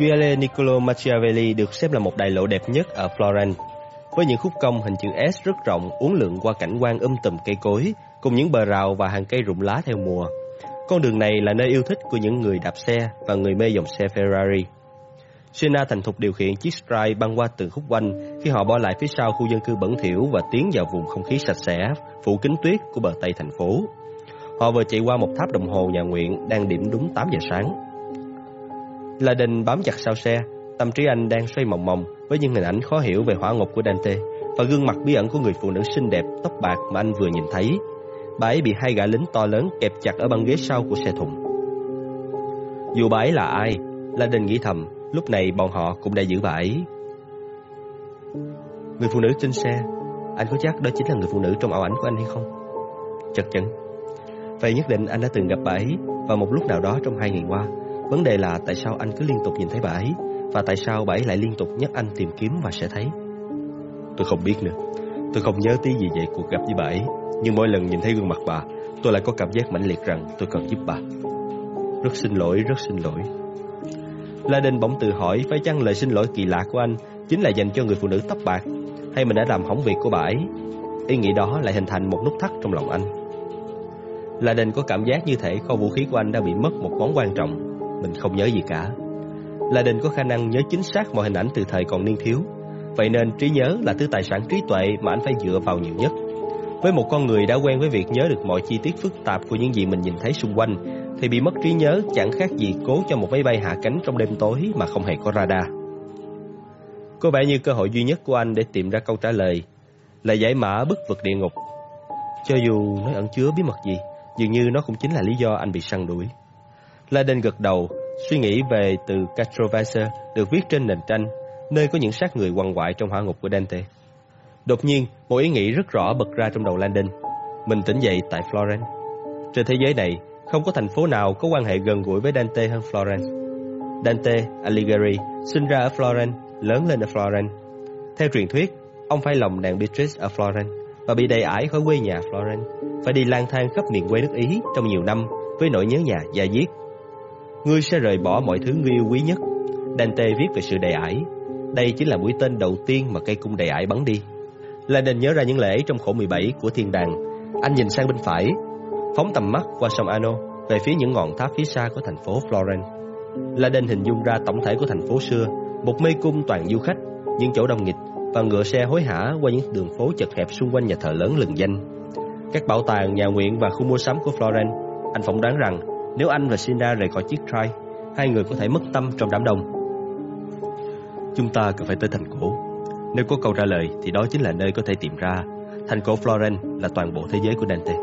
Viale Niccolo Machiavelli được xếp là một đại lộ đẹp nhất ở Florence, với những khúc cong hình chữ S rất rộng uốn lượn qua cảnh quan um tùm cây cối, cùng những bờ rào và hàng cây rụng lá theo mùa. Con đường này là nơi yêu thích của những người đạp xe và người mê dòng xe Ferrari. Sena thành thục điều khiển chiếc Stride băng qua từng khúc quanh khi họ bỏ lại phía sau khu dân cư bẩn thỉu và tiến vào vùng không khí sạch sẽ, phủ kính tuyết của bờ Tây thành phố. Họ vừa chạy qua một tháp đồng hồ nhà nguyện đang điểm đúng 8 giờ sáng. La Đình bám chặt sau xe, tâm trí anh đang xoay mòng mòng với những hình ảnh khó hiểu về hỏa ngục của Dante và gương mặt bí ẩn của người phụ nữ xinh đẹp tóc bạc mà anh vừa nhìn thấy. Bà ấy bị hai gã lính to lớn kẹp chặt ở băng ghế sau của xe thùng. Dù bà ấy là ai, La Đình nghĩ thầm, lúc này bọn họ cũng đã giữ bà ấy. Người phụ nữ trên xe, anh có chắc đó chính là người phụ nữ trong ảo ảnh của anh hay không? Chắc chắn. Vậy nhất định anh đã từng gặp bà ấy vào một lúc nào đó trong hai ngày qua. Vấn đề là tại sao anh cứ liên tục nhìn thấy bà ấy và tại sao bà ấy lại liên tục nhắc anh tìm kiếm và sẽ thấy. Tôi không biết nữa. Tôi không nhớ tí gì về cuộc gặp với bà ấy. Nhưng mỗi lần nhìn thấy gương mặt bà, tôi lại có cảm giác mãnh liệt rằng tôi cần giúp bà. Rất xin lỗi, rất xin lỗi. La Đinh bỗng tự hỏi phải chăng lời xin lỗi kỳ lạ của anh chính là dành cho người phụ nữ tóc bạc hay mình đã làm hỏng việc của bà ấy. Ý nghĩ đó lại hình thành một nút thắt trong lòng anh. La Đinh có cảm giác như thể kho vũ khí của anh đã bị mất một món quan trọng. Mình không nhớ gì cả. La Đinh có khả năng nhớ chính xác mọi hình ảnh từ thời còn niên thiếu. Vậy nên trí nhớ là thứ tài sản trí tuệ mà anh phải dựa vào nhiều nhất. Với một con người đã quen với việc nhớ được mọi chi tiết phức tạp của những gì mình nhìn thấy xung quanh, thì bị mất trí nhớ chẳng khác gì cố cho một máy bay hạ cánh trong đêm tối mà không hề có radar. Có vẻ như cơ hội duy nhất của anh để tìm ra câu trả lời là giải mã bức vực địa ngục. Cho dù nó ẩn chứa bí mật gì, dường như nó cũng chính là lý do anh bị săn đuổi. Laden gật đầu, suy nghĩ về từ Castrovisor được viết trên nền tranh, nơi có những xác người quằn quại trong hỏa ngục của Dante. Đột nhiên, một ý nghĩ rất rõ bật ra trong đầu Landon. Mình tỉnh dậy tại Florence. Trên thế giới này, không có thành phố nào có quan hệ gần gũi với Dante hơn Florence. Dante Alighieri sinh ra ở Florence, lớn lên ở Florence. Theo truyền thuyết, ông phải lòng nàng Beatrice ở Florence và bị đầy ải khỏi quê nhà Florence, phải đi lang thang khắp miền quê nước Ý trong nhiều năm với nỗi nhớ nhà da diết. Ngươi sẽ rời bỏ mọi thứ ngươi yêu quý nhất. Dante viết về sự đầy ải. Đây chính là mũi tên đầu tiên mà cây cung đầy ải bắn đi. Landon nhớ ra những lễ trong khổ 17 của thiên đàng. Anh nhìn sang bên phải, phóng tầm mắt qua sông Ano về phía những ngọn tháp phía xa của thành phố Florence. Landon hình dung ra tổng thể của thành phố xưa, một mê cung toàn du khách, những chỗ đông nghịch và ngựa xe hối hả qua những đường phố chật hẹp xung quanh nhà thờ lớn lừng danh. Các bảo tàng, nhà nguyện và khu mua sắm của Florence, anh phỏng đoán rằng nếu anh và Sinda rời khỏi chiếc trai, hai người có thể mất tâm trong đám đông. Chúng ta cần phải tới thành cổ. Nếu có câu trả lời thì đó chính là nơi có thể tìm ra thành cổ Florence là toàn bộ thế giới của Dante.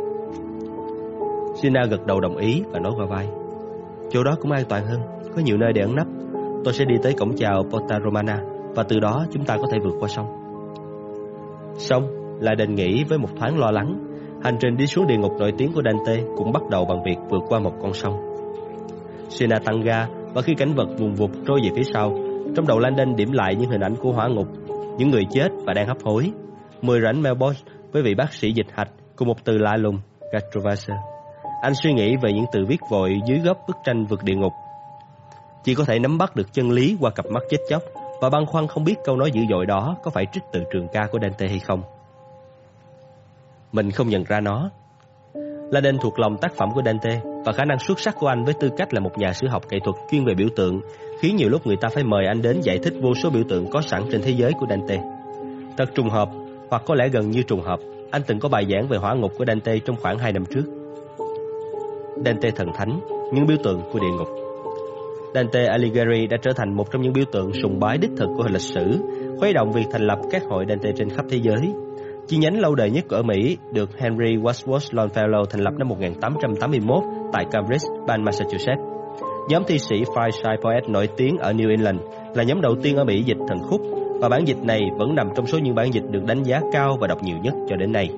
Sina gật đầu đồng ý và nói qua vai. Chỗ đó cũng an toàn hơn, có nhiều nơi để ẩn nấp. Tôi sẽ đi tới cổng chào Porta Romana và từ đó chúng ta có thể vượt qua sông. Xong, lại đền nghỉ với một thoáng lo lắng, hành trình đi xuống địa ngục nổi tiếng của Dante cũng bắt đầu bằng việc vượt qua một con sông. Sina tăng ga và khi cảnh vật vùng vụt trôi về phía sau, trong đầu Landon điểm lại những hình ảnh của hỏa ngục, những người chết và đang hấp hối. Mười rảnh Melbourne với vị bác sĩ dịch hạch cùng một từ lạ lùng, Gatrovaser. Anh suy nghĩ về những từ viết vội dưới góc bức tranh vượt địa ngục. Chỉ có thể nắm bắt được chân lý qua cặp mắt chết chóc và băn khoăn không biết câu nói dữ dội đó có phải trích từ trường ca của Dante hay không. Mình không nhận ra nó. La Đen thuộc lòng tác phẩm của Dante và khả năng xuất sắc của anh với tư cách là một nhà sử học nghệ thuật chuyên về biểu tượng khiến nhiều lúc người ta phải mời anh đến giải thích vô số biểu tượng có sẵn trên thế giới của Dante. Thật trùng hợp, hoặc có lẽ gần như trùng hợp, anh từng có bài giảng về hỏa ngục của Dante trong khoảng 2 năm trước. Dante thần thánh, những biểu tượng của địa ngục. Dante Alighieri đã trở thành một trong những biểu tượng sùng bái đích thực của lịch sử, khuấy động việc thành lập các hội Dante trên khắp thế giới. Chi nhánh lâu đời nhất ở Mỹ được Henry Wadsworth Longfellow thành lập năm 1881 tại Cambridge, bang Massachusetts. Nhóm thi sĩ Fireside Poet nổi tiếng ở New England là nhóm đầu tiên ở Mỹ dịch thần khúc và bản dịch này vẫn nằm trong số những bản dịch được đánh giá cao và đọc nhiều nhất cho đến nay.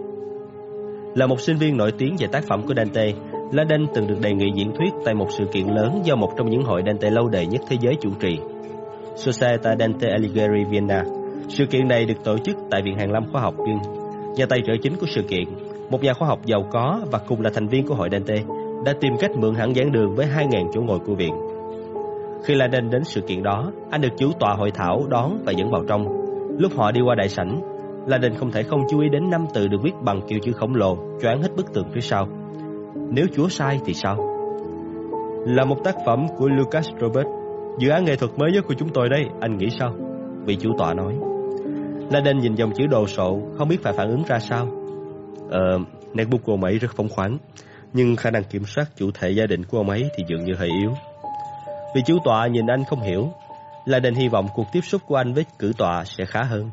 Là một sinh viên nổi tiếng về tác phẩm của Dante, Laden từng được đề nghị diễn thuyết tại một sự kiện lớn do một trong những hội Dante lâu đời nhất thế giới chủ trì, Societa Dante Alighieri Vienna. Sự kiện này được tổ chức tại Viện Hàn Lâm Khoa học Viên. Nhà tài trợ chính của sự kiện, một nhà khoa học giàu có và cùng là thành viên của hội Dante, đã tìm cách mượn hẳn giảng đường với 2.000 chỗ ngồi của viện. Khi Laden đến sự kiện đó, anh được chủ tọa hội thảo đón và dẫn vào trong. Lúc họ đi qua đại sảnh, Laden không thể không chú ý đến năm từ được viết bằng kiểu chữ khổng lồ, choáng hết bức tường phía sau. Nếu Chúa sai thì sao? Là một tác phẩm của Lucas Robert, dự án nghệ thuật mới nhất của chúng tôi đây, anh nghĩ sao? Vị chủ tọa nói. La Đen nhìn dòng chữ đồ sộ, không biết phải phản ứng ra sao. Ờ, nét bút của ông ấy rất phóng khoáng, nhưng khả năng kiểm soát chủ thể gia đình của ông ấy thì dường như hơi yếu. Vì chủ tọa nhìn anh không hiểu, La Đen hy vọng cuộc tiếp xúc của anh với cử tọa sẽ khá hơn.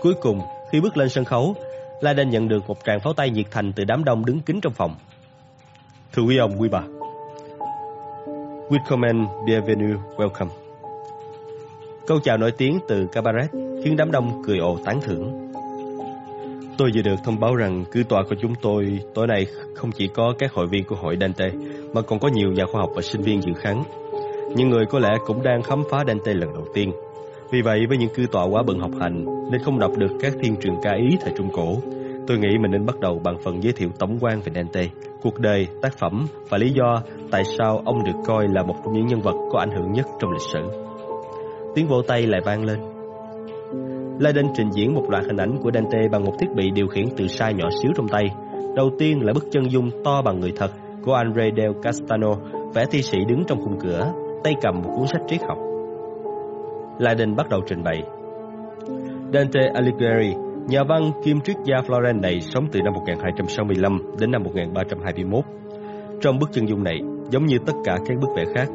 Cuối cùng, khi bước lên sân khấu, La Đen nhận được một tràng pháo tay nhiệt thành từ đám đông đứng kín trong phòng. Thưa quý ông, quý bà. Welcome and bienvenue, welcome. Câu chào nổi tiếng từ cabaret khiến đám đông cười ồ tán thưởng. Tôi vừa được thông báo rằng cư tòa của chúng tôi tối nay không chỉ có các hội viên của hội Dante mà còn có nhiều nhà khoa học và sinh viên dự kháng. Những người có lẽ cũng đang khám phá Dante lần đầu tiên. Vì vậy với những cư tọa quá bận học hành nên không đọc được các thiên trường ca ý thời Trung Cổ, tôi nghĩ mình nên bắt đầu bằng phần giới thiệu tổng quan về Dante, cuộc đời, tác phẩm và lý do tại sao ông được coi là một trong những nhân vật có ảnh hưởng nhất trong lịch sử. Tiếng vỗ tay lại vang lên. Leiden trình diễn một loạt hình ảnh của Dante bằng một thiết bị điều khiển từ xa nhỏ xíu trong tay. Đầu tiên là bức chân dung to bằng người thật của Andre del Castano, vẽ thi sĩ đứng trong khung cửa, tay cầm một cuốn sách triết học. Leiden bắt đầu trình bày. Dante Alighieri, nhà văn kim triết gia Florence này sống từ năm 1265 đến năm 1321. Trong bức chân dung này, giống như tất cả các bức vẽ khác,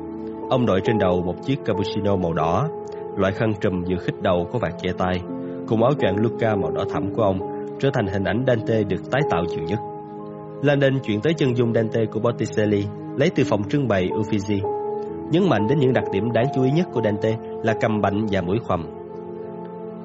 ông đội trên đầu một chiếc cappuccino màu đỏ, loại khăn trùm vừa khít đầu có vạt che tay, cùng áo choàng Luca màu đỏ thẫm của ông, trở thành hình ảnh Dante được tái tạo nhiều nhất. Landon chuyển tới chân dung Dante của Botticelli, lấy từ phòng trưng bày Uffizi, nhấn mạnh đến những đặc điểm đáng chú ý nhất của Dante là cầm bệnh và mũi khoằm.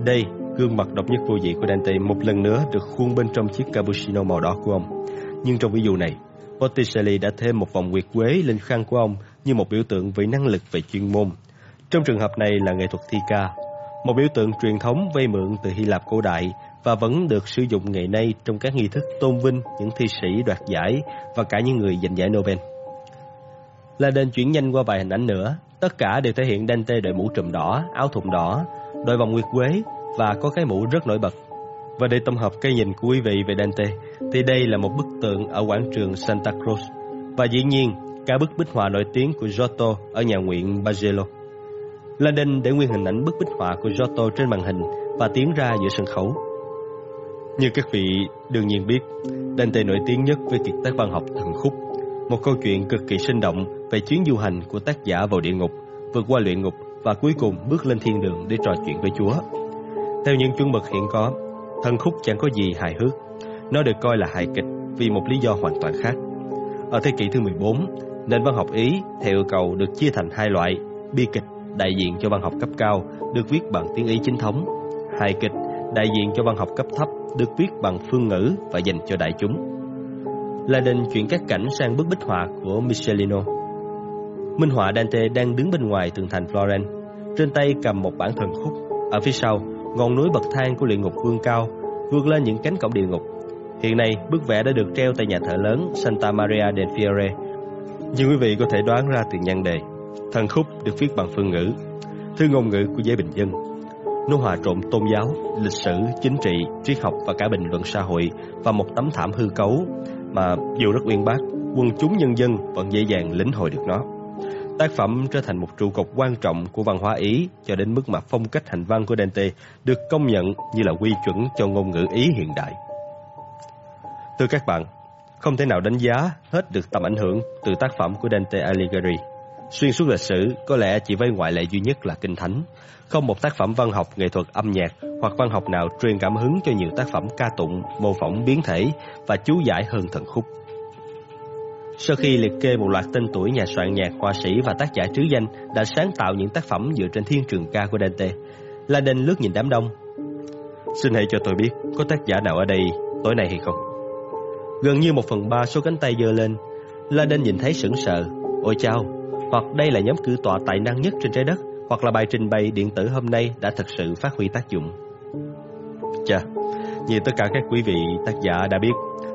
Đây, gương mặt độc nhất vô dị của Dante một lần nữa được khuôn bên trong chiếc cappuccino màu đỏ của ông. Nhưng trong ví dụ này, Botticelli đã thêm một vòng nguyệt quế lên khăn của ông như một biểu tượng về năng lực về chuyên môn. Trong trường hợp này là nghệ thuật thi ca, một biểu tượng truyền thống vay mượn từ Hy Lạp cổ đại và vẫn được sử dụng ngày nay trong các nghi thức tôn vinh những thi sĩ đoạt giải và cả những người giành giải Nobel. Là đền chuyển nhanh qua vài hình ảnh nữa, tất cả đều thể hiện Dante đội mũ trùm đỏ, áo thùng đỏ, đội vòng nguyệt quế và có cái mũ rất nổi bật. Và để tổng hợp cái nhìn của quý vị về Dante, thì đây là một bức tượng ở quảng trường Santa Cruz. Và dĩ nhiên, cả bức bích họa nổi tiếng của Giotto ở nhà nguyện Bargello. Landon để nguyên hình ảnh bức bích họa của Giotto trên màn hình và tiến ra giữa sân khấu. Như các vị đương nhiên biết, Dante nổi tiếng nhất với kiệt tác văn học Thần Khúc, một câu chuyện cực kỳ sinh động về chuyến du hành của tác giả vào địa ngục, vượt qua luyện ngục và cuối cùng bước lên thiên đường để trò chuyện với Chúa. Theo những chuẩn mực hiện có, Thần Khúc chẳng có gì hài hước, nó được coi là hài kịch vì một lý do hoàn toàn khác. Ở thế kỷ thứ 14, nền văn học Ý theo yêu cầu được chia thành hai loại, bi kịch đại diện cho văn học cấp cao được viết bằng tiếng Ý chính thống, hài kịch đại diện cho văn học cấp thấp được viết bằng phương ngữ và dành cho đại chúng. Leiden chuyển các cảnh sang bức bích họa của Michelino. Minh họa Dante đang đứng bên ngoài tường thành Florence, trên tay cầm một bản thần khúc. Ở phía sau, ngọn núi bậc thang của luyện ngục vương cao vượt lên những cánh cổng địa ngục. Hiện nay, bức vẽ đã được treo tại nhà thờ lớn Santa Maria del Fiore. Như quý vị có thể đoán ra từ nhan đề, thần khúc được viết bằng phương ngữ, thư ngôn ngữ của giới bình dân. Nó hòa trộn tôn giáo, lịch sử, chính trị, triết học và cả bình luận xã hội và một tấm thảm hư cấu mà dù rất uyên bác, quân chúng nhân dân vẫn dễ dàng lĩnh hội được nó. Tác phẩm trở thành một trụ cột quan trọng của văn hóa Ý cho đến mức mà phong cách hành văn của Dante được công nhận như là quy chuẩn cho ngôn ngữ Ý hiện đại. Thưa các bạn, không thể nào đánh giá hết được tầm ảnh hưởng từ tác phẩm của Dante Alighieri. Xuyên suốt lịch sử, có lẽ chỉ với ngoại lệ duy nhất là Kinh Thánh. Không một tác phẩm văn học, nghệ thuật, âm nhạc hoặc văn học nào truyền cảm hứng cho nhiều tác phẩm ca tụng, mô phỏng biến thể và chú giải hơn thần khúc. Sau khi liệt kê một loạt tên tuổi nhà soạn nhạc, họa sĩ và tác giả trứ danh đã sáng tạo những tác phẩm dựa trên thiên trường ca của Dante, Laden lướt nhìn đám đông. Xin hãy cho tôi biết có tác giả nào ở đây tối nay hay không? Gần như một phần ba số cánh tay giơ lên, La Đinh nhìn thấy sững sờ. Ôi chao, hoặc đây là nhóm cử tọa tài năng nhất trên trái đất, hoặc là bài trình bày điện tử hôm nay đã thật sự phát huy tác dụng. Chà, như tất cả các quý vị tác giả đã biết,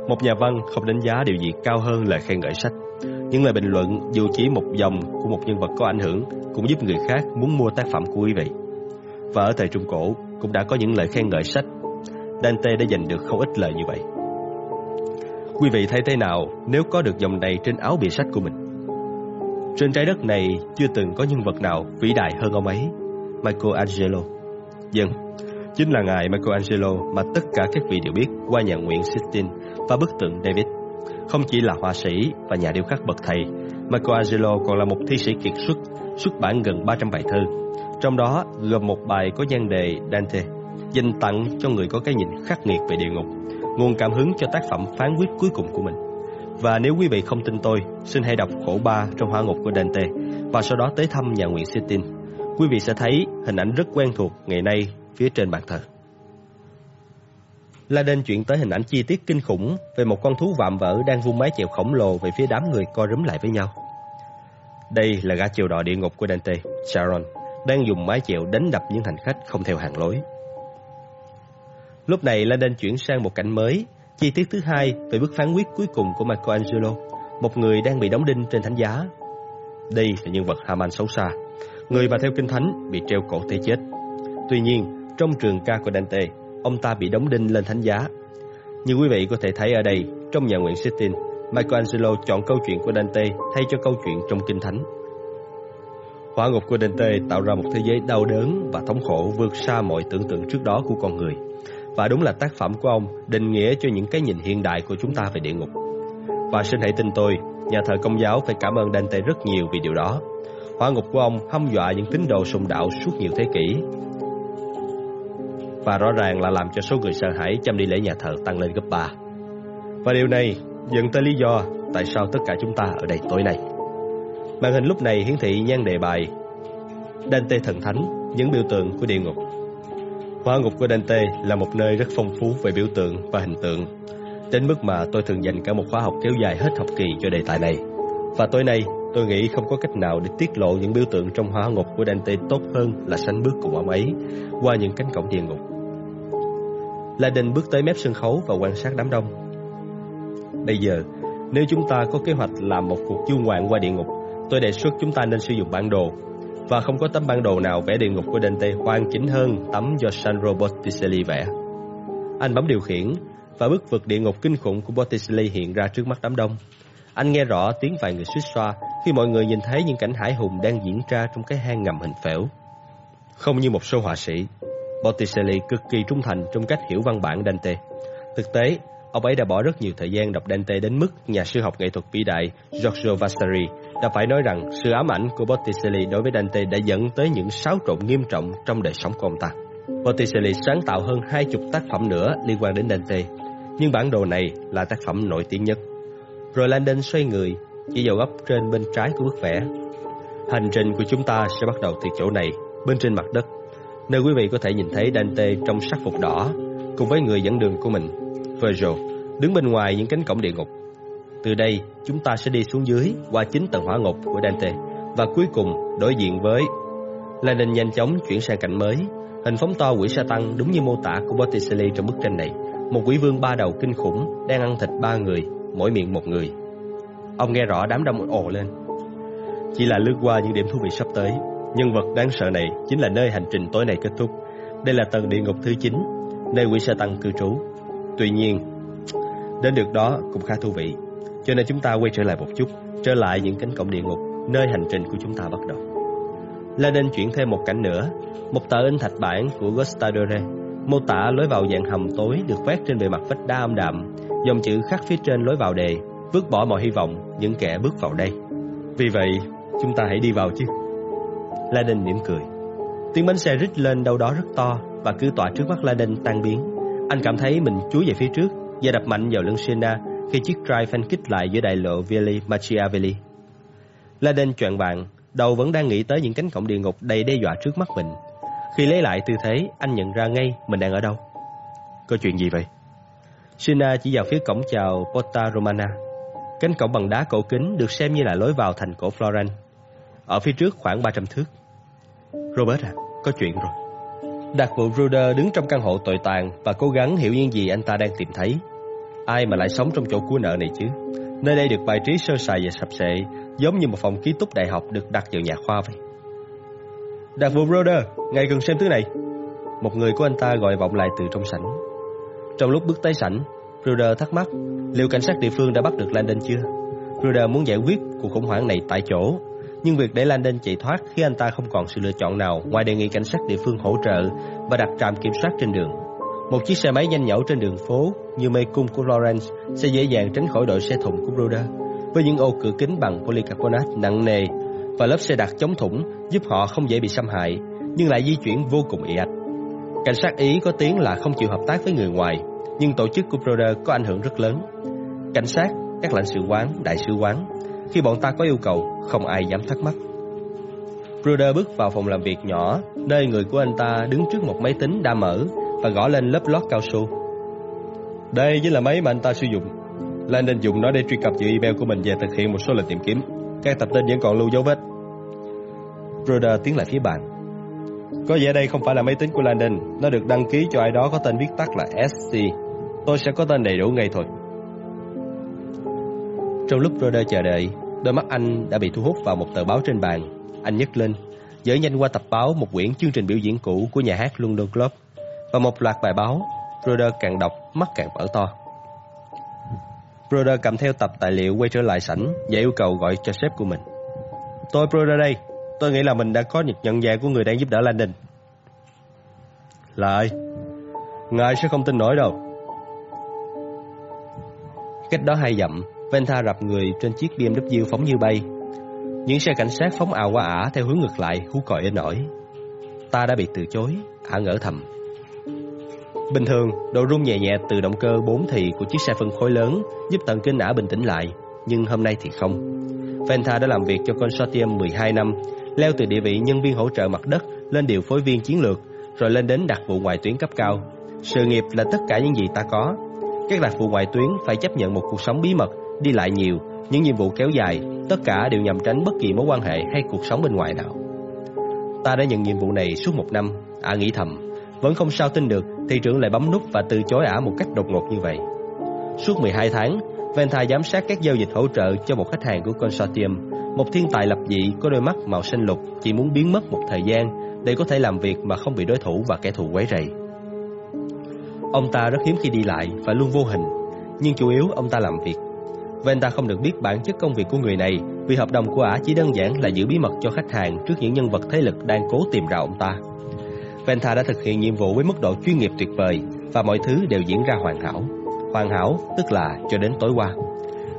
một nhà văn không đánh giá điều gì cao hơn lời khen ngợi sách. những lời bình luận dù chỉ một dòng của một nhân vật có ảnh hưởng cũng giúp người khác muốn mua tác phẩm của quý vị. Và ở thời Trung Cổ cũng đã có những lời khen ngợi sách. Dante đã giành được không ít lời như vậy. Quý vị thấy thế nào nếu có được dòng này trên áo bìa sách của mình? Trên trái đất này chưa từng có nhân vật nào vĩ đại hơn ông ấy, Michelangelo. Dân, chính là ngài Michelangelo mà tất cả các vị đều biết qua nhà nguyện Sistine và bức tượng David. Không chỉ là họa sĩ và nhà điêu khắc bậc thầy, Michelangelo còn là một thi sĩ kiệt xuất, xuất bản gần 300 bài thơ. Trong đó gồm một bài có nhan đề Dante, dành tặng cho người có cái nhìn khắc nghiệt về địa ngục, nguồn cảm hứng cho tác phẩm phán quyết cuối cùng của mình. Và nếu quý vị không tin tôi, xin hãy đọc khổ ba trong hỏa ngục của Dante và sau đó tới thăm nhà nguyện Sistine. Quý vị sẽ thấy hình ảnh rất quen thuộc ngày nay phía trên bàn thờ. La Đen chuyển tới hình ảnh chi tiết kinh khủng về một con thú vạm vỡ đang vung mái chèo khổng lồ về phía đám người co rúm lại với nhau. Đây là gã chèo đò địa ngục của Dante, Charon, đang dùng mái chèo đánh đập những hành khách không theo hàng lối. Lúc này La Đen chuyển sang một cảnh mới, chi tiết thứ hai về bức phán quyết cuối cùng của Michelangelo, một người đang bị đóng đinh trên thánh giá. Đây là nhân vật Haman xấu xa, người mà theo kinh thánh bị treo cổ tới chết. Tuy nhiên, trong trường ca của Dante, ông ta bị đóng đinh lên thánh giá. Như quý vị có thể thấy ở đây, trong nhà nguyện Sistine, Michelangelo chọn câu chuyện của Dante thay cho câu chuyện trong kinh thánh. Hỏa ngục của Dante tạo ra một thế giới đau đớn và thống khổ vượt xa mọi tưởng tượng trước đó của con người. Và đúng là tác phẩm của ông định nghĩa cho những cái nhìn hiện đại của chúng ta về địa ngục. Và xin hãy tin tôi, nhà thờ công giáo phải cảm ơn Dante rất nhiều vì điều đó. Hỏa ngục của ông hâm dọa những tín đồ sùng đạo suốt nhiều thế kỷ và rõ ràng là làm cho số người sợ hãi chăm đi lễ nhà thờ tăng lên gấp 3. Và điều này dẫn tới lý do tại sao tất cả chúng ta ở đây tối nay. Màn hình lúc này hiển thị nhan đề bài Dante thần thánh, những biểu tượng của địa ngục. Hóa ngục của Dante là một nơi rất phong phú về biểu tượng và hình tượng, đến mức mà tôi thường dành cả một khóa học kéo dài hết học kỳ cho đề tài này. Và tối nay, tôi nghĩ không có cách nào để tiết lộ những biểu tượng trong hóa ngục của Dante tốt hơn là sánh bước cùng ông ấy qua những cánh cổng địa ngục. La Đình bước tới mép sân khấu và quan sát đám đông. Bây giờ, nếu chúng ta có kế hoạch làm một cuộc du ngoạn qua địa ngục, tôi đề xuất chúng ta nên sử dụng bản đồ. Và không có tấm bản đồ nào vẽ địa ngục của Dante hoàn chỉnh hơn tấm do Sandro Botticelli vẽ. Anh bấm điều khiển và bức vực địa ngục kinh khủng của Botticelli hiện ra trước mắt đám đông. Anh nghe rõ tiếng vài người suýt xoa khi mọi người nhìn thấy những cảnh hải hùng đang diễn ra trong cái hang ngầm hình phễu. Không như một số họa sĩ, Botticelli cực kỳ trung thành trong cách hiểu văn bản Dante. Thực tế, ông ấy đã bỏ rất nhiều thời gian đọc Dante đến mức nhà sư học nghệ thuật vĩ đại Giorgio Vasari đã phải nói rằng sự ám ảnh của Botticelli đối với Dante đã dẫn tới những xáo trộn nghiêm trọng trong đời sống của ông ta. Botticelli sáng tạo hơn hai chục tác phẩm nữa liên quan đến Dante, nhưng bản đồ này là tác phẩm nổi tiếng nhất. Rồi Landon xoay người, chỉ vào góc trên bên trái của bức vẽ. Hành trình của chúng ta sẽ bắt đầu từ chỗ này, bên trên mặt đất nơi quý vị có thể nhìn thấy Dante trong sắc phục đỏ cùng với người dẫn đường của mình, Virgil, đứng bên ngoài những cánh cổng địa ngục. Từ đây, chúng ta sẽ đi xuống dưới qua chính tầng hỏa ngục của Dante và cuối cùng đối diện với Lenin nhanh chóng chuyển sang cảnh mới, hình phóng to quỷ sa tăng đúng như mô tả của Botticelli trong bức tranh này, một quỷ vương ba đầu kinh khủng đang ăn thịt ba người, mỗi miệng một người. Ông nghe rõ đám đông ồ lên. Chỉ là lướt qua những điểm thú vị sắp tới, Nhân vật đáng sợ này chính là nơi hành trình tối nay kết thúc. Đây là tầng địa ngục thứ 9, nơi quỷ sa tăng cư trú. Tuy nhiên, đến được đó cũng khá thú vị. Cho nên chúng ta quay trở lại một chút, trở lại những cánh cổng địa ngục, nơi hành trình của chúng ta bắt đầu. La nên chuyển thêm một cảnh nữa, một tờ in thạch bản của Gustave mô tả lối vào dạng hầm tối được vét trên bề mặt vách đá âm đạm, dòng chữ khắc phía trên lối vào đề, vứt bỏ mọi hy vọng những kẻ bước vào đây. Vì vậy, chúng ta hãy đi vào chứ. La Đinh mỉm cười. Tiếng bánh xe rít lên đâu đó rất to và cứ tỏa trước mắt La Đinh tan biến. Anh cảm thấy mình chúi về phía trước và đập mạnh vào lưng Sina khi chiếc drive phanh kích lại giữa đại lộ Ville Machiavelli. La Đinh choạng vạng, đầu vẫn đang nghĩ tới những cánh cổng địa ngục đầy đe dọa trước mắt mình. Khi lấy lại tư thế, anh nhận ra ngay mình đang ở đâu. Có chuyện gì vậy? Sina chỉ vào phía cổng chào Porta Romana. Cánh cổng bằng đá cổ kính được xem như là lối vào thành cổ Florence. Ở phía trước khoảng 300 thước Robert à, có chuyện rồi Đặc vụ Ruder đứng trong căn hộ tồi tàn Và cố gắng hiểu những gì anh ta đang tìm thấy Ai mà lại sống trong chỗ của nợ này chứ Nơi đây được bài trí sơ sài và sập sệ, giống như một phòng ký túc đại học được đặt vào nhà khoa vậy. Đặc vụ Broder, ngài cần xem thứ này. Một người của anh ta gọi vọng lại từ trong sảnh. Trong lúc bước tới sảnh, Broder thắc mắc liệu cảnh sát địa phương đã bắt được Landon chưa. Broder muốn giải quyết cuộc khủng hoảng này tại chỗ, nhưng việc để Landon chạy thoát khi anh ta không còn sự lựa chọn nào ngoài đề nghị cảnh sát địa phương hỗ trợ và đặt trạm kiểm soát trên đường. Một chiếc xe máy nhanh nhẩu trên đường phố như mê cung của Lawrence sẽ dễ dàng tránh khỏi đội xe thùng của Bruder với những ô cửa kính bằng polycarbonate nặng nề và lớp xe đạp chống thủng giúp họ không dễ bị xâm hại nhưng lại di chuyển vô cùng ị ạch. Cảnh sát Ý có tiếng là không chịu hợp tác với người ngoài nhưng tổ chức của Bruder có ảnh hưởng rất lớn. Cảnh sát, các lãnh sự quán, đại sứ quán khi bọn ta có yêu cầu không ai dám thắc mắc. Bruder bước vào phòng làm việc nhỏ nơi người của anh ta đứng trước một máy tính đa mở và gõ lên lớp lót cao su. Đây chính là máy mà anh ta sử dụng. Landon dùng nó để truy cập vào email của mình và thực hiện một số lệnh tìm kiếm. Các tập tên vẫn còn lưu dấu vết. Broder tiến lại phía bàn. Có vẻ đây không phải là máy tính của Landon. Nó được đăng ký cho ai đó có tên viết tắt là SC. Tôi sẽ có tên đầy đủ ngay thôi. Trong lúc Broder chờ đợi, đôi mắt anh đã bị thu hút vào một tờ báo trên bàn. Anh nhấc lên, dở nhanh qua tập báo một quyển chương trình biểu diễn cũ của nhà hát London Club và một loạt bài báo. Broder càng đọc, mắt càng mở to. Broder cầm theo tập tài liệu quay trở lại sảnh và yêu cầu gọi cho sếp của mình. Tôi Broder đây, tôi nghĩ là mình đã có nhật nhận dạng của người đang giúp đỡ Landon. Là ai? Ngài sẽ không tin nổi đâu. Cách đó hai dặm, Venta rập người trên chiếc BMW phóng như bay. Những xe cảnh sát phóng ào qua ả theo hướng ngược lại, hú còi inh ỏi. Ta đã bị từ chối, ả ngỡ thầm. Bình thường, độ rung nhẹ nhẹ từ động cơ 4 thì của chiếc xe phân khối lớn giúp tần kinh ả bình tĩnh lại, nhưng hôm nay thì không. Venta đã làm việc cho consortium 12 năm, leo từ địa vị nhân viên hỗ trợ mặt đất lên điều phối viên chiến lược, rồi lên đến đặc vụ ngoại tuyến cấp cao. Sự nghiệp là tất cả những gì ta có. Các đặc vụ ngoại tuyến phải chấp nhận một cuộc sống bí mật, đi lại nhiều, những nhiệm vụ kéo dài, tất cả đều nhằm tránh bất kỳ mối quan hệ hay cuộc sống bên ngoài nào. Ta đã nhận nhiệm vụ này suốt một năm, ả nghĩ thầm, vẫn không sao tin được thị trưởng lại bấm nút và từ chối ả một cách đột ngột như vậy. Suốt 12 tháng, Venta giám sát các giao dịch hỗ trợ cho một khách hàng của consortium, một thiên tài lập dị có đôi mắt màu xanh lục chỉ muốn biến mất một thời gian để có thể làm việc mà không bị đối thủ và kẻ thù quấy rầy. Ông ta rất hiếm khi đi lại và luôn vô hình, nhưng chủ yếu ông ta làm việc. Venta không được biết bản chất công việc của người này vì hợp đồng của ả chỉ đơn giản là giữ bí mật cho khách hàng trước những nhân vật thế lực đang cố tìm ra ông ta. Venta đã thực hiện nhiệm vụ với mức độ chuyên nghiệp tuyệt vời và mọi thứ đều diễn ra hoàn hảo. Hoàn hảo tức là cho đến tối qua.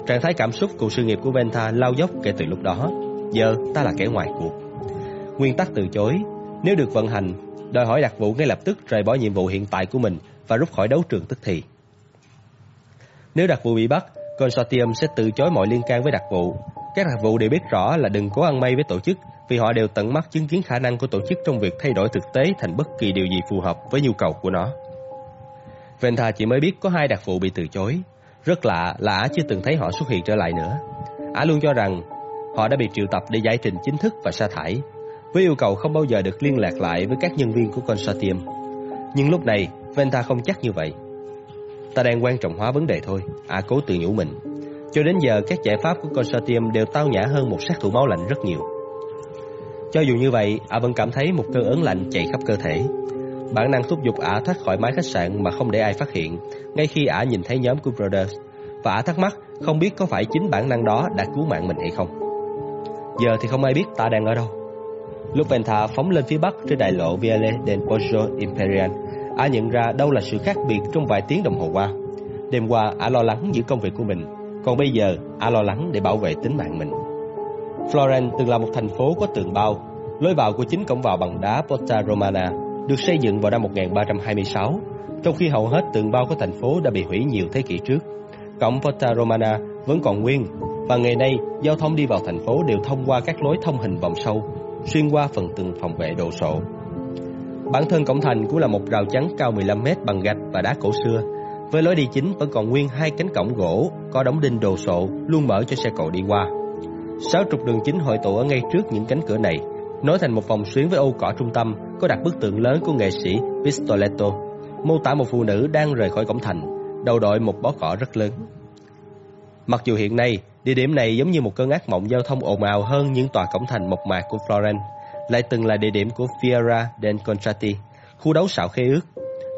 Trạng thái cảm xúc của sự nghiệp của Venta lao dốc kể từ lúc đó. Giờ ta là kẻ ngoài cuộc. Nguyên tắc từ chối, nếu được vận hành, đòi hỏi đặc vụ ngay lập tức rời bỏ nhiệm vụ hiện tại của mình và rút khỏi đấu trường tức thì. Nếu đặc vụ bị bắt, consortium sẽ từ chối mọi liên can với đặc vụ. Các đặc vụ đều biết rõ là đừng cố ăn may với tổ chức vì họ đều tận mắt chứng kiến khả năng của tổ chức trong việc thay đổi thực tế thành bất kỳ điều gì phù hợp với nhu cầu của nó. Venta chỉ mới biết có hai đặc vụ bị từ chối. Rất lạ là á chưa từng thấy họ xuất hiện trở lại nữa. á luôn cho rằng họ đã bị triệu tập để giải trình chính thức và sa thải, với yêu cầu không bao giờ được liên lạc lại với các nhân viên của consortium. Nhưng lúc này, Venta không chắc như vậy. Ta đang quan trọng hóa vấn đề thôi, á cố tự nhủ mình. Cho đến giờ, các giải pháp của consortium đều tao nhã hơn một sát thủ máu lạnh rất nhiều. Cho dù như vậy, ả vẫn cảm thấy một cơn ớn lạnh chạy khắp cơ thể. Bản năng thúc giục ả thoát khỏi mái khách sạn mà không để ai phát hiện, ngay khi ả nhìn thấy nhóm của Brothers. Và ả thắc mắc không biết có phải chính bản năng đó đã cứu mạng mình hay không. Giờ thì không ai biết ta đang ở đâu. Lúc Venta phóng lên phía bắc trên đại lộ Viale del Poggio Imperial, ả nhận ra đâu là sự khác biệt trong vài tiếng đồng hồ qua. Đêm qua, ả lo lắng giữ công việc của mình, còn bây giờ, ả lo lắng để bảo vệ tính mạng mình. Florence từng là một thành phố có tường bao. Lối vào của chính cổng vào bằng đá Porta Romana được xây dựng vào năm 1326, trong khi hầu hết tường bao của thành phố đã bị hủy nhiều thế kỷ trước. Cổng Porta Romana vẫn còn nguyên, và ngày nay giao thông đi vào thành phố đều thông qua các lối thông hình vòng sâu, xuyên qua phần tường phòng vệ đồ sộ. Bản thân cổng thành cũng là một rào chắn cao 15 mét bằng gạch và đá cổ xưa. Với lối đi chính vẫn còn nguyên hai cánh cổng gỗ có đóng đinh đồ sộ luôn mở cho xe cộ đi qua. Sáu trục đường chính hội tụ ở ngay trước những cánh cửa này, nối thành một vòng xuyến với ô cỏ trung tâm, có đặt bức tượng lớn của nghệ sĩ Pistoleto, mô tả một phụ nữ đang rời khỏi cổng thành, đầu đội một bó cỏ rất lớn. Mặc dù hiện nay, địa điểm này giống như một cơn ác mộng giao thông ồn ào hơn những tòa cổng thành mộc mạc của Florence, lại từng là địa điểm của Fiera del Contratti, khu đấu xạo khế ước,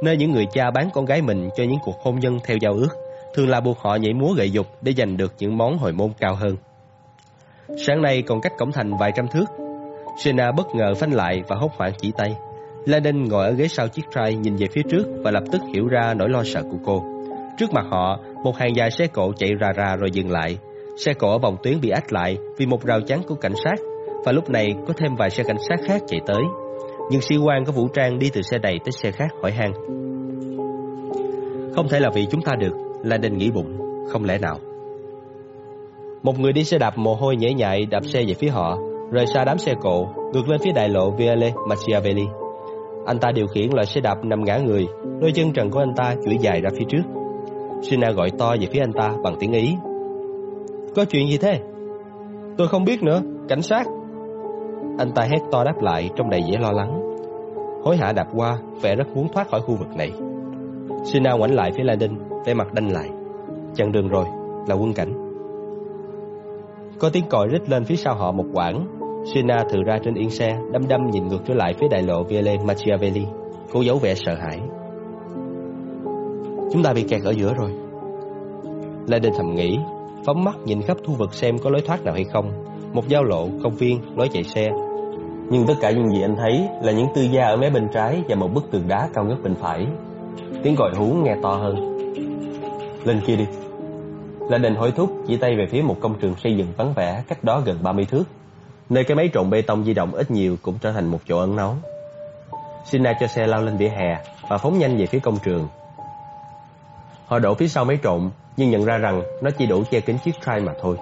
nơi những người cha bán con gái mình cho những cuộc hôn nhân theo giao ước, thường là buộc họ nhảy múa gậy dục để giành được những món hồi môn cao hơn. Sáng nay còn cách cổng thành vài trăm thước, Sena bất ngờ phanh lại và hốt hoảng chỉ tay. Landon ngồi ở ghế sau chiếc trai nhìn về phía trước và lập tức hiểu ra nỗi lo sợ của cô. Trước mặt họ, một hàng dài xe cộ chạy ra ra rồi dừng lại. Xe cộ ở vòng tuyến bị ách lại vì một rào chắn của cảnh sát và lúc này có thêm vài xe cảnh sát khác chạy tới. Nhưng sĩ quan có vũ trang đi từ xe đầy tới xe khác hỏi han. Không thể là vì chúng ta được, Landon nghĩ bụng, không lẽ nào. Một người đi xe đạp mồ hôi nhễ nhại đạp xe về phía họ, rời xa đám xe cộ, ngược lên phía đại lộ Viale Machiavelli. Anh ta điều khiển loại xe đạp nằm ngã người, đôi chân trần của anh ta chuỗi dài ra phía trước. Sina gọi to về phía anh ta bằng tiếng Ý. Có chuyện gì thế? Tôi không biết nữa, cảnh sát. Anh ta hét to đáp lại trong đầy vẻ lo lắng. Hối hả đạp qua, vẻ rất muốn thoát khỏi khu vực này. Sina ngoảnh lại phía Landon, vẻ mặt đanh lại. Chặn đường rồi, là quân cảnh. Có tiếng còi rít lên phía sau họ một quãng. Sina thử ra trên yên xe, đâm đâm nhìn ngược trở lại phía đại lộ Viale Machiavelli. cố giấu vẻ sợ hãi. Chúng ta bị kẹt ở giữa rồi. Landon thầm nghĩ, phóng mắt nhìn khắp khu vực xem có lối thoát nào hay không. Một giao lộ, công viên, lối chạy xe. Nhưng tất cả những gì anh thấy là những tư gia ở mé bên trái và một bức tường đá cao ngất bên phải. Tiếng gọi hú nghe to hơn. Lên kia đi. Là đình hối thúc chỉ tay về phía một công trường xây dựng vắng vẻ cách đó gần 30 thước, nơi cái máy trộn bê tông di động ít nhiều cũng trở thành một chỗ ẩn náu. Sina cho xe lao lên vỉa hè và phóng nhanh về phía công trường. Họ đổ phía sau máy trộn nhưng nhận ra rằng nó chỉ đủ che kính chiếc trai mà thôi.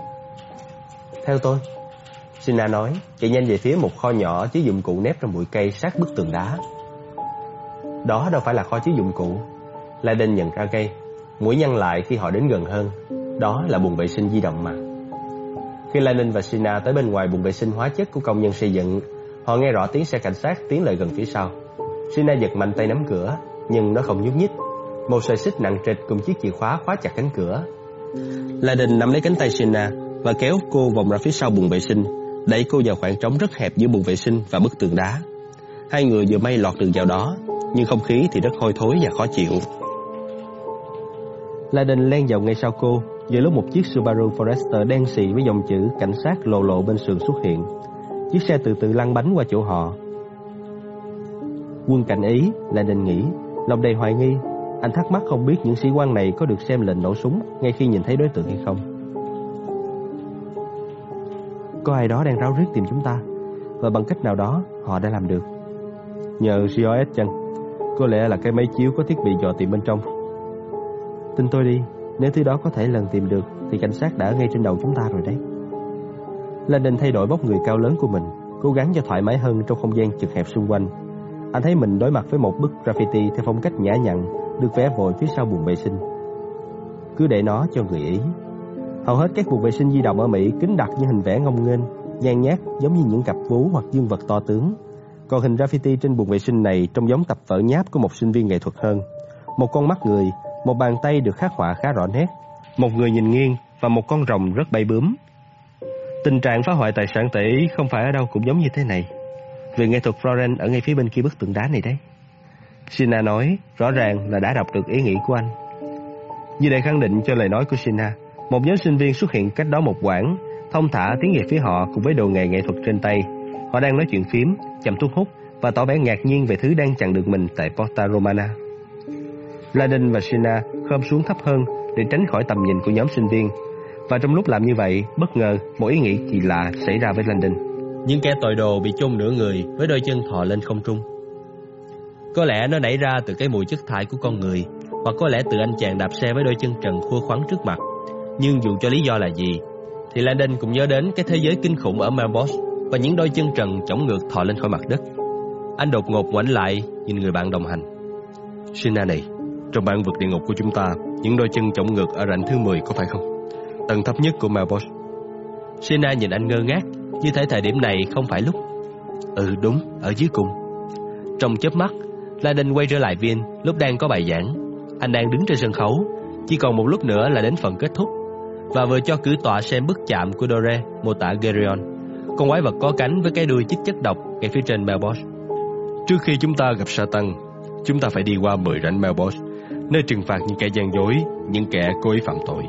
Theo tôi, Sina nói, chạy nhanh về phía một kho nhỏ chứa dụng cụ nép trong bụi cây sát bức tường đá. Đó đâu phải là kho chứa dụng cụ. Laden nhận ra cây, mũi nhăn lại khi họ đến gần hơn. Đó là buồng vệ sinh di động mà. Khi Lenin và Sina tới bên ngoài buồng vệ sinh hóa chất của công nhân xây dựng, họ nghe rõ tiếng xe cảnh sát tiến lại gần phía sau. Sina giật mạnh tay nắm cửa, nhưng nó không nhúc nhích. Một sợi xích nặng trịch cùng chiếc chìa khóa khóa chặt cánh cửa. Lenin nắm lấy cánh tay Sina và kéo cô vòng ra phía sau buồng vệ sinh, đẩy cô vào khoảng trống rất hẹp giữa buồng vệ sinh và bức tường đá. Hai người vừa may lọt đường vào đó, nhưng không khí thì rất hôi thối và khó chịu. Laden len vào ngay sau cô, Giữa lúc một chiếc Subaru Forester đen xì với dòng chữ cảnh sát lộ lộ bên sườn xuất hiện, chiếc xe từ từ lăn bánh qua chỗ họ. Quân cảnh Ý, là định nghĩ, lòng đầy hoài nghi, anh thắc mắc không biết những sĩ quan này có được xem lệnh nổ súng ngay khi nhìn thấy đối tượng hay không. Có ai đó đang ráo riết tìm chúng ta, và bằng cách nào đó họ đã làm được. Nhờ COS chăng? Có lẽ là cái máy chiếu có thiết bị dò tìm bên trong. Tin tôi đi, nếu thứ đó có thể lần tìm được, Thì cảnh sát đã ngay trên đầu chúng ta rồi đấy. Lên Landon thay đổi bóc người cao lớn của mình, Cố gắng cho thoải mái hơn trong không gian chật hẹp xung quanh. Anh thấy mình đối mặt với một bức graffiti Theo phong cách nhã nhặn, Được vẽ vội phía sau buồng vệ sinh. Cứ để nó cho người Ý. Hầu hết các buồng vệ sinh di động ở Mỹ Kính đặt như hình vẽ ngông nghênh Nhan nhát giống như những cặp vú hoặc dương vật to tướng. Còn hình graffiti trên buồng vệ sinh này Trông giống tập vở nháp của một sinh viên nghệ thuật hơn. Một con mắt người một bàn tay được khắc họa khá rõ nét, một người nhìn nghiêng và một con rồng rất bay bướm. Tình trạng phá hoại tài sản tỷ không phải ở đâu cũng giống như thế này. Vì nghệ thuật Florence ở ngay phía bên kia bức tượng đá này đấy. Sina nói, rõ ràng là đã đọc được ý nghĩ của anh. Như để khẳng định cho lời nói của Sina, một nhóm sinh viên xuất hiện cách đó một quãng, thông thả tiến về phía họ cùng với đồ nghề nghệ thuật trên tay. Họ đang nói chuyện phím, chậm thuốc hút và tỏ vẻ ngạc nhiên về thứ đang chặn được mình tại Porta Romana. Laden và Sina khom xuống thấp hơn để tránh khỏi tầm nhìn của nhóm sinh viên. Và trong lúc làm như vậy, bất ngờ một ý nghĩ kỳ lạ xảy ra với Landon. Những kẻ tội đồ bị chôn nửa người với đôi chân thò lên không trung. Có lẽ nó nảy ra từ cái mùi chất thải của con người, hoặc có lẽ từ anh chàng đạp xe với đôi chân trần khua khoắn trước mặt. Nhưng dù cho lý do là gì, thì Landon cũng nhớ đến cái thế giới kinh khủng ở Melbourne và những đôi chân trần chổng ngược thò lên khỏi mặt đất. Anh đột ngột ngoảnh lại nhìn người bạn đồng hành. Shina này, trong bản vực địa ngục của chúng ta, những đôi chân chống ngược ở rãnh thứ 10 có phải không? Tầng thấp nhất của Melbourne. Sina nhìn anh ngơ ngác, như thể thời điểm này không phải lúc. Ừ đúng, ở dưới cùng. Trong chớp mắt, Laden quay trở lại viên lúc đang có bài giảng. Anh đang đứng trên sân khấu, chỉ còn một lúc nữa là đến phần kết thúc. và vừa cho cử tọa xem bức chạm của Dore mô tả Geryon, con quái vật có cánh với cái đuôi chích chất độc ngay phía trên Melbourne. Trước khi chúng ta gặp Satan, chúng ta phải đi qua 10 rãnh Melbourne, nơi trừng phạt những kẻ gian dối, những kẻ cố ý phạm tội.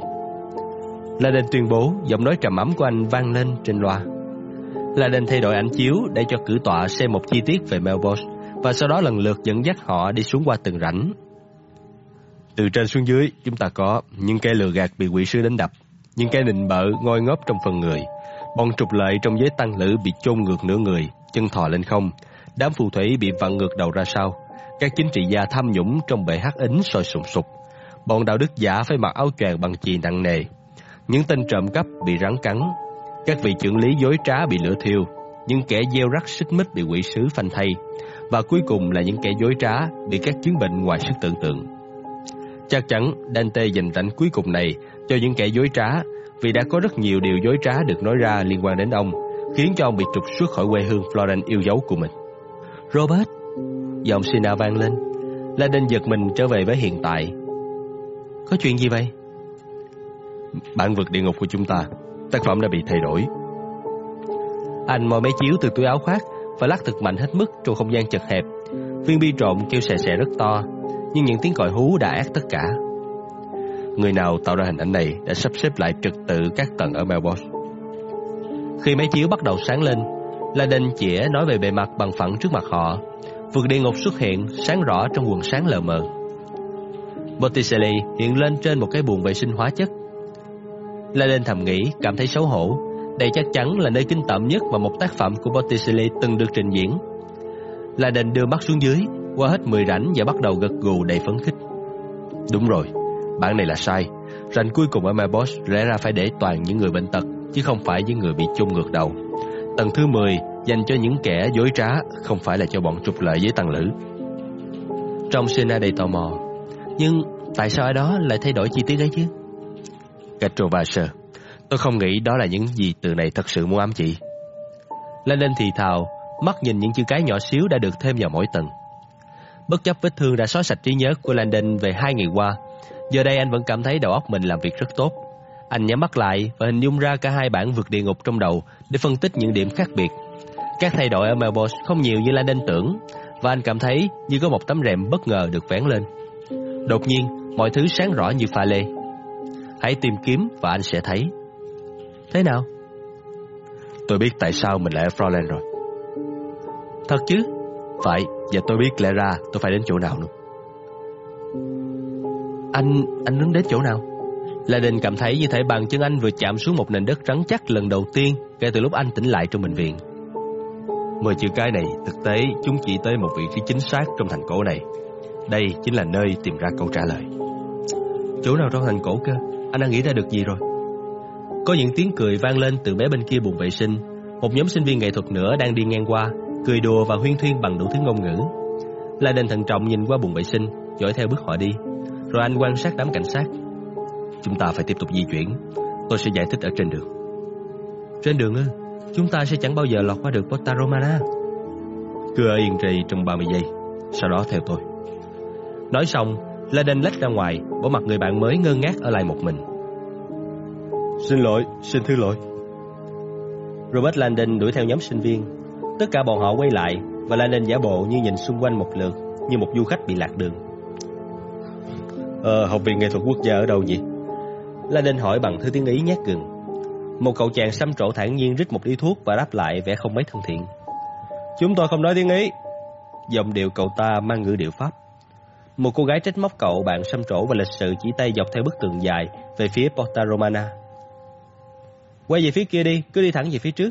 Laden tuyên bố, giọng nói trầm ấm của anh vang lên trên loa. Laden thay đổi ảnh chiếu để cho cử tọa xem một chi tiết về Melbourne và sau đó lần lượt dẫn dắt họ đi xuống qua từng rãnh. Từ trên xuống dưới, chúng ta có những kẻ lừa gạt bị quỷ sứ đánh đập, những kẻ nịnh bợ ngoi ngóp trong phần người, bọn trục lợi trong giới tăng lữ bị chôn ngược nửa người, chân thò lên không, đám phù thủy bị vặn ngược đầu ra sau, các chính trị gia tham nhũng trong bệ hắc ính sôi sùng sục, bọn đạo đức giả phải mặc áo choàng bằng chì nặng nề, những tên trộm cắp bị rắn cắn, các vị trưởng lý dối trá bị lửa thiêu, những kẻ gieo rắc xích mích bị quỷ sứ phanh thay, và cuối cùng là những kẻ dối trá bị các chứng bệnh ngoài sức tưởng tượng. Chắc chắn Dante dành rảnh cuối cùng này cho những kẻ dối trá vì đã có rất nhiều điều dối trá được nói ra liên quan đến ông, khiến cho ông bị trục xuất khỏi quê hương Florence yêu dấu của mình. Robert, giọng Sina vang lên. Laden giật mình trở về với hiện tại. Có chuyện gì vậy? Bản vực địa ngục của chúng ta, tác phẩm đã bị thay đổi. Anh moi máy chiếu từ túi áo khoác và lắc thật mạnh hết mức trong không gian chật hẹp. Viên bi trộm kêu xè xè rất to, nhưng những tiếng còi hú đã át tất cả. Người nào tạo ra hình ảnh này đã sắp xếp lại trật tự các tầng ở Melbourne. Khi máy chiếu bắt đầu sáng lên, Laden chĩa nói về bề mặt bằng phẳng trước mặt họ. Vượt địa ngục xuất hiện sáng rõ trong quần sáng lờ mờ. Botticelli hiện lên trên một cái buồng vệ sinh hóa chất. Laden thầm nghĩ, cảm thấy xấu hổ. Đây chắc chắn là nơi kinh tởm nhất mà một tác phẩm của Botticelli từng được trình diễn. Laden đưa mắt xuống dưới, qua hết 10 rảnh và bắt đầu gật gù đầy phấn khích. Đúng rồi, bản này là sai. Rảnh cuối cùng ở Mabos lẽ ra phải để toàn những người bệnh tật, chứ không phải những người bị chung ngược đầu. Tầng thứ 10 dành cho những kẻ dối trá, không phải là cho bọn trục lợi với tầng lữ. Trong Sena đầy tò mò, nhưng tại sao ở đó lại thay đổi chi tiết ấy chứ? Gatrovaser, tôi không nghĩ đó là những gì từ này thật sự muốn ám chỉ. Lên lên thì thào, mắt nhìn những chữ cái nhỏ xíu đã được thêm vào mỗi tầng. Bất chấp vết thương đã xóa sạch trí nhớ của Landon về hai ngày qua, giờ đây anh vẫn cảm thấy đầu óc mình làm việc rất tốt. Anh nhắm mắt lại và hình dung ra cả hai bản vượt địa ngục trong đầu để phân tích những điểm khác biệt. Các thay đổi ở Melbourne không nhiều như Landon tưởng, và anh cảm thấy như có một tấm rèm bất ngờ được vén lên. Đột nhiên, mọi thứ sáng rõ như pha lê. Hãy tìm kiếm và anh sẽ thấy. Thế nào? Tôi biết tại sao mình lại ở Froland rồi. Thật chứ? Phải, và tôi biết lẽ ra tôi phải đến chỗ nào nữa. Anh, anh muốn đến chỗ nào? La Đình cảm thấy như thể bàn chân anh vừa chạm xuống một nền đất rắn chắc lần đầu tiên kể từ lúc anh tỉnh lại trong bệnh viện. Mười chữ cái này, thực tế chúng chỉ tới một vị trí chính xác trong thành cổ này. Đây chính là nơi tìm ra câu trả lời. Chỗ nào trong thành cổ cơ? Anh đã nghĩ ra được gì rồi? Có những tiếng cười vang lên từ bé bên kia buồng vệ sinh. Một nhóm sinh viên nghệ thuật nữa đang đi ngang qua, cười đùa và huyên thuyên bằng đủ thứ ngôn ngữ. La Đình thận trọng nhìn qua buồng vệ sinh, dõi theo bước họ đi. Rồi anh quan sát đám cảnh sát. Chúng ta phải tiếp tục di chuyển. Tôi sẽ giải thích ở trên đường. Trên đường ư? Chúng ta sẽ chẳng bao giờ lọt qua được Porta Romana. Cứ ở yên trì trong 30 giây, sau đó theo tôi. Nói xong, Laden lách ra ngoài, bỏ mặt người bạn mới ngơ ngác ở lại một mình. Xin lỗi, xin thứ lỗi. Robert Landon đuổi theo nhóm sinh viên. Tất cả bọn họ quay lại và Landon giả bộ như nhìn xung quanh một lượt, như một du khách bị lạc đường. Ờ, học viện nghệ thuật quốc gia ở đâu nhỉ? Landon hỏi bằng thứ tiếng Ý nhát gừng. Một cậu chàng xăm trổ thản nhiên rít một điếu thuốc và đáp lại vẻ không mấy thân thiện. Chúng tôi không nói tiếng Ý. Giọng điệu cậu ta mang ngữ điệu Pháp. Một cô gái trách móc cậu bạn xăm trổ và lịch sự chỉ tay dọc theo bức tường dài về phía Porta Romana. Quay về phía kia đi, cứ đi thẳng về phía trước.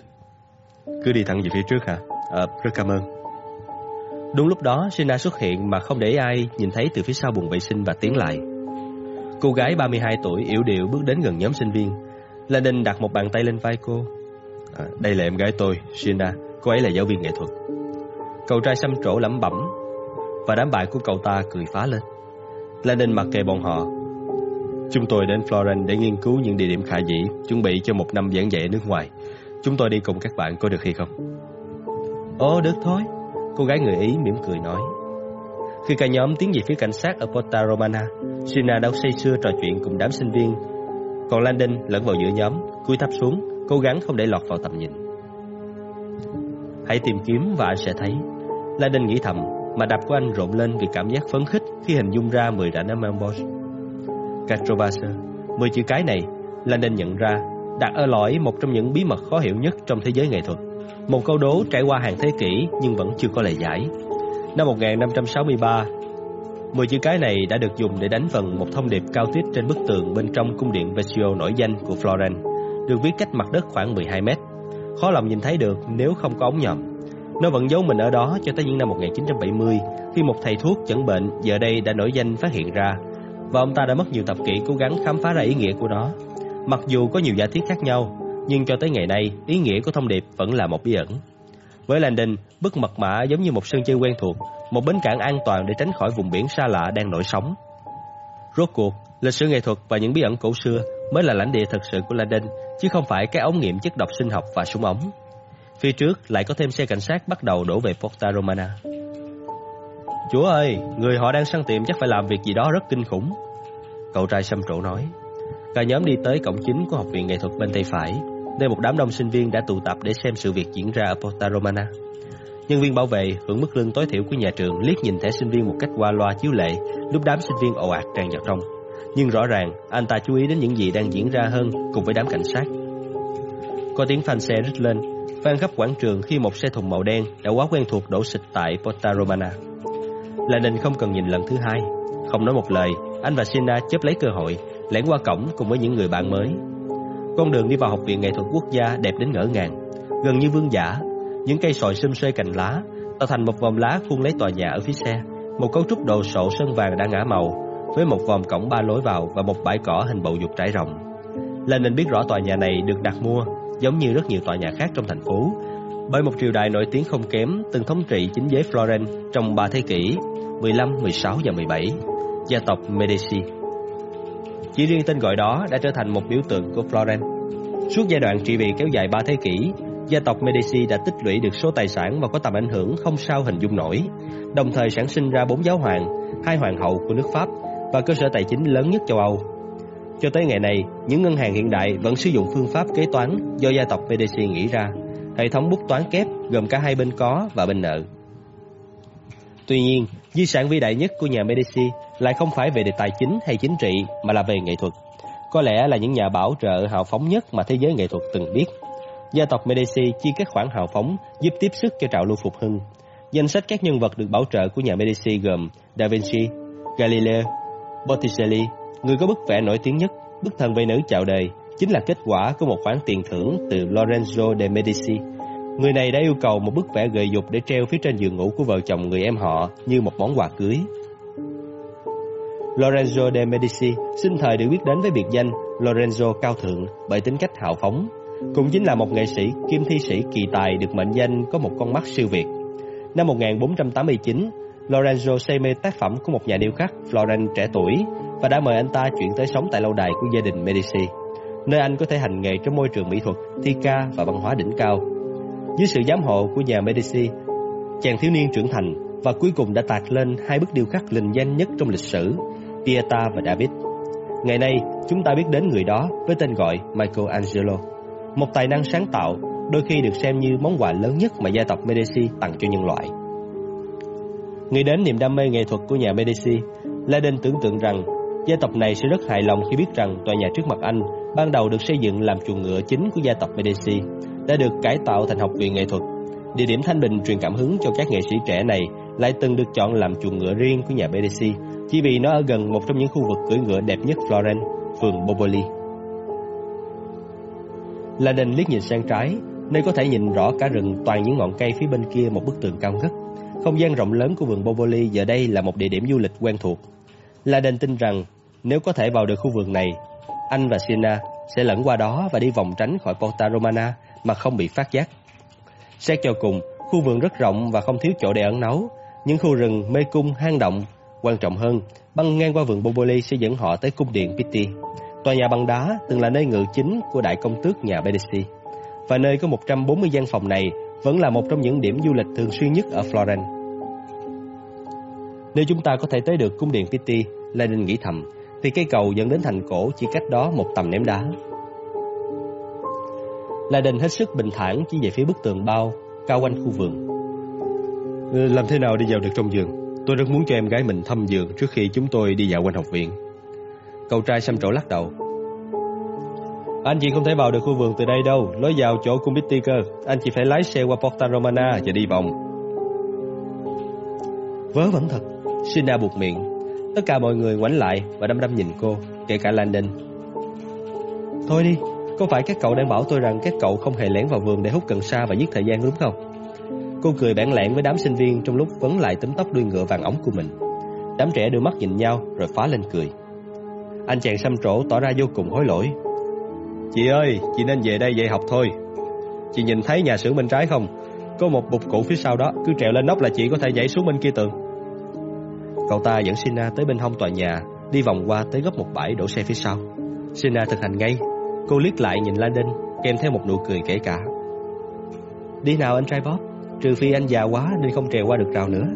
Cứ đi thẳng về phía trước hả? Ờ, rất cảm ơn. Đúng lúc đó, Sina xuất hiện mà không để ai nhìn thấy từ phía sau buồng vệ sinh và tiến lại. Cô gái 32 tuổi yếu điệu bước đến gần nhóm sinh viên. Landon đặt một bàn tay lên vai cô. À, đây là em gái tôi, Sina. Cô ấy là giáo viên nghệ thuật. Cậu trai xăm trổ lẩm bẩm và đám bạn của cậu ta cười phá lên. Landon mặc kệ bọn họ. Chúng tôi đến Florence để nghiên cứu những địa điểm khả dĩ, chuẩn bị cho một năm giảng dạy nước ngoài. Chúng tôi đi cùng các bạn có được hay không? Ồ, được thôi. Cô gái người Ý mỉm cười nói. Khi cả nhóm tiến về phía cảnh sát ở Porta Romana, Sina đã say sưa trò chuyện cùng đám sinh viên. Còn Landon lẫn vào giữa nhóm, cúi thấp xuống, cố gắng không để lọt vào tầm nhìn. Hãy tìm kiếm và anh sẽ thấy. Landon nghĩ thầm, mà đập của anh rộn lên vì cảm giác phấn khích khi hình dung ra 10 rãnh ở Melbourne. Catrobaser, 10 chữ cái này, Landon nhận ra, đặt ở lõi một trong những bí mật khó hiểu nhất trong thế giới nghệ thuật. Một câu đố trải qua hàng thế kỷ nhưng vẫn chưa có lời giải. Năm 1563, 10 chữ cái này đã được dùng để đánh vần một thông điệp cao tiết trên bức tường bên trong cung điện Vecchio nổi danh của Florence, được viết cách mặt đất khoảng 12 mét. Khó lòng nhìn thấy được nếu không có ống nhòm. Nó vẫn giấu mình ở đó cho tới những năm 1970, khi một thầy thuốc chẩn bệnh giờ đây đã nổi danh phát hiện ra, và ông ta đã mất nhiều thập kỷ cố gắng khám phá ra ý nghĩa của nó. Mặc dù có nhiều giả thiết khác nhau, nhưng cho tới ngày nay, ý nghĩa của thông điệp vẫn là một bí ẩn. Với Landon, bức mật mã giống như một sân chơi quen thuộc, một bến cảng an toàn để tránh khỏi vùng biển xa lạ đang nổi sóng. Rốt cuộc, lịch sử nghệ thuật và những bí ẩn cổ xưa mới là lãnh địa thực sự của Landon, chứ không phải cái ống nghiệm chất độc sinh học và súng ống. Phía trước lại có thêm xe cảnh sát bắt đầu đổ về Porta Romana. Chúa ơi, người họ đang săn tìm chắc phải làm việc gì đó rất kinh khủng. Cậu trai xăm trổ nói. Cả nhóm đi tới cổng chính của học viện nghệ thuật bên tay phải, nơi một đám đông sinh viên đã tụ tập để xem sự việc diễn ra ở Porta Romana. Nhân viên bảo vệ hưởng mức lương tối thiểu của nhà trường liếc nhìn thẻ sinh viên một cách qua loa chiếu lệ lúc đám sinh viên ồ ạt tràn vào trong. Nhưng rõ ràng anh ta chú ý đến những gì đang diễn ra hơn cùng với đám cảnh sát. Có tiếng phanh xe rít lên, vang khắp quảng trường khi một xe thùng màu đen đã quá quen thuộc đổ xịt tại Porta Romana. Là nên không cần nhìn lần thứ hai, không nói một lời, anh và Sina chấp lấy cơ hội lẻn qua cổng cùng với những người bạn mới. Con đường đi vào học viện nghệ thuật quốc gia đẹp đến ngỡ ngàng, gần như vương giả. Những cây sồi xum xuê cành lá tạo thành một vòng lá khuôn lấy tòa nhà ở phía xe. Một cấu trúc đồ sộ sơn vàng đã ngã màu, với một vòng cổng ba lối vào và một bãi cỏ hình bầu dục trải rộng. Lenin biết rõ tòa nhà này được đặt mua, giống như rất nhiều tòa nhà khác trong thành phố, bởi một triều đại nổi tiếng không kém từng thống trị chính giới Florence trong ba thế kỷ 15, 16 và 17, gia tộc Medici. Chỉ riêng tên gọi đó đã trở thành một biểu tượng của Florence. Suốt giai đoạn trị vì kéo dài ba thế kỷ, gia tộc Medici đã tích lũy được số tài sản và có tầm ảnh hưởng không sao hình dung nổi, đồng thời sản sinh ra bốn giáo hoàng, hai hoàng hậu của nước Pháp và cơ sở tài chính lớn nhất châu Âu. Cho tới ngày này, những ngân hàng hiện đại vẫn sử dụng phương pháp kế toán do gia tộc Medici nghĩ ra, hệ thống bút toán kép gồm cả hai bên có và bên nợ. Tuy nhiên, di sản vĩ đại nhất của nhà Medici lại không phải về đề tài chính hay chính trị mà là về nghệ thuật. Có lẽ là những nhà bảo trợ hào phóng nhất mà thế giới nghệ thuật từng biết. Gia tộc Medici chi các khoản hào phóng giúp tiếp sức cho trào lưu phục hưng. Danh sách các nhân vật được bảo trợ của nhà Medici gồm Da Vinci, Galileo, Botticelli, người có bức vẽ nổi tiếng nhất, bức thần vệ nữ chào đời, chính là kết quả của một khoản tiền thưởng từ Lorenzo de Medici. Người này đã yêu cầu một bức vẽ gợi dục để treo phía trên giường ngủ của vợ chồng người em họ như một món quà cưới. Lorenzo de Medici sinh thời được biết đến với biệt danh Lorenzo cao thượng bởi tính cách hào phóng, cũng chính là một nghệ sĩ kim thi sĩ kỳ tài được mệnh danh có một con mắt siêu việt. Năm 1489, Lorenzo say mê tác phẩm của một nhà điêu khắc Florence trẻ tuổi và đã mời anh ta chuyển tới sống tại lâu đài của gia đình Medici, nơi anh có thể hành nghề trong môi trường mỹ thuật, thi ca và văn hóa đỉnh cao. Dưới sự giám hộ của nhà Medici, chàng thiếu niên trưởng thành và cuối cùng đã tạc lên hai bức điêu khắc linh danh nhất trong lịch sử, Pieta và David. Ngày nay, chúng ta biết đến người đó với tên gọi Michelangelo, một tài năng sáng tạo, đôi khi được xem như món quà lớn nhất mà gia tộc Medici tặng cho nhân loại. Nghĩ đến niềm đam mê nghệ thuật của nhà Medici, Laden tưởng tượng rằng gia tộc này sẽ rất hài lòng khi biết rằng tòa nhà trước mặt anh ban đầu được xây dựng làm chuồng ngựa chính của gia tộc Medici, đã được cải tạo thành học viện nghệ thuật. Địa điểm thanh bình truyền cảm hứng cho các nghệ sĩ trẻ này lại từng được chọn làm chuồng ngựa riêng của nhà Medici, chỉ vì nó ở gần một trong những khu vực cưỡi ngựa đẹp nhất Florence, phường Boboli. Laden liếc nhìn sang trái, nơi có thể nhìn rõ cả rừng toàn những ngọn cây phía bên kia một bức tường cao ngất. Không gian rộng lớn của vườn Boboli giờ đây là một địa điểm du lịch quen thuộc. Laden tin rằng nếu có thể vào được khu vườn này, anh và Sina sẽ lẫn qua đó và đi vòng tránh khỏi Porta Romana mà không bị phát giác. Xét cho cùng, khu vườn rất rộng và không thiếu chỗ để ẩn náu. Những khu rừng, mê cung, hang động. Quan trọng hơn, băng ngang qua vườn Boboli sẽ dẫn họ tới cung điện Pitti. Tòa nhà bằng đá từng là nơi ngự chính của đại công tước nhà Medici. Và nơi có 140 gian phòng này vẫn là một trong những điểm du lịch thường xuyên nhất ở Florence. Nếu chúng ta có thể tới được cung điện Pitti, Lenin nghĩ thầm, thì cây cầu dẫn đến thành cổ chỉ cách đó một tầm ném đá. La hết sức bình thản chỉ về phía bức tường bao cao quanh khu vườn. Làm thế nào đi vào được trong vườn? Tôi rất muốn cho em gái mình thăm vườn trước khi chúng tôi đi dạo quanh học viện. Cậu trai xăm trổ lắc đầu. Anh chị không thể vào được khu vườn từ đây đâu, lối vào chỗ cung Bitty cơ. Anh chỉ phải lái xe qua Porta Romana và đi vòng. Vớ vẩn thật, Sina buộc miệng. Tất cả mọi người ngoảnh lại và đăm đăm nhìn cô, kể cả Landon. Thôi đi, có phải các cậu đang bảo tôi rằng các cậu không hề lén vào vườn để hút cần sa và giết thời gian đúng không? Cô cười bản lẹn với đám sinh viên trong lúc vấn lại tấm tóc đuôi ngựa vàng ống của mình. Đám trẻ đưa mắt nhìn nhau rồi phá lên cười. Anh chàng xăm trổ tỏ ra vô cùng hối lỗi. Chị ơi, chị nên về đây dạy học thôi. Chị nhìn thấy nhà xưởng bên trái không? Có một bục cụ phía sau đó, cứ trèo lên nóc là chị có thể nhảy xuống bên kia tường. Cậu ta dẫn Sina tới bên hông tòa nhà, đi vòng qua tới góc một bãi đổ xe phía sau. Sina thực hành ngay, cô liếc lại nhìn Landon, kèm theo một nụ cười kể cả. Đi nào anh trai Bob, trừ phi anh già quá nên không trèo qua được rào nữa.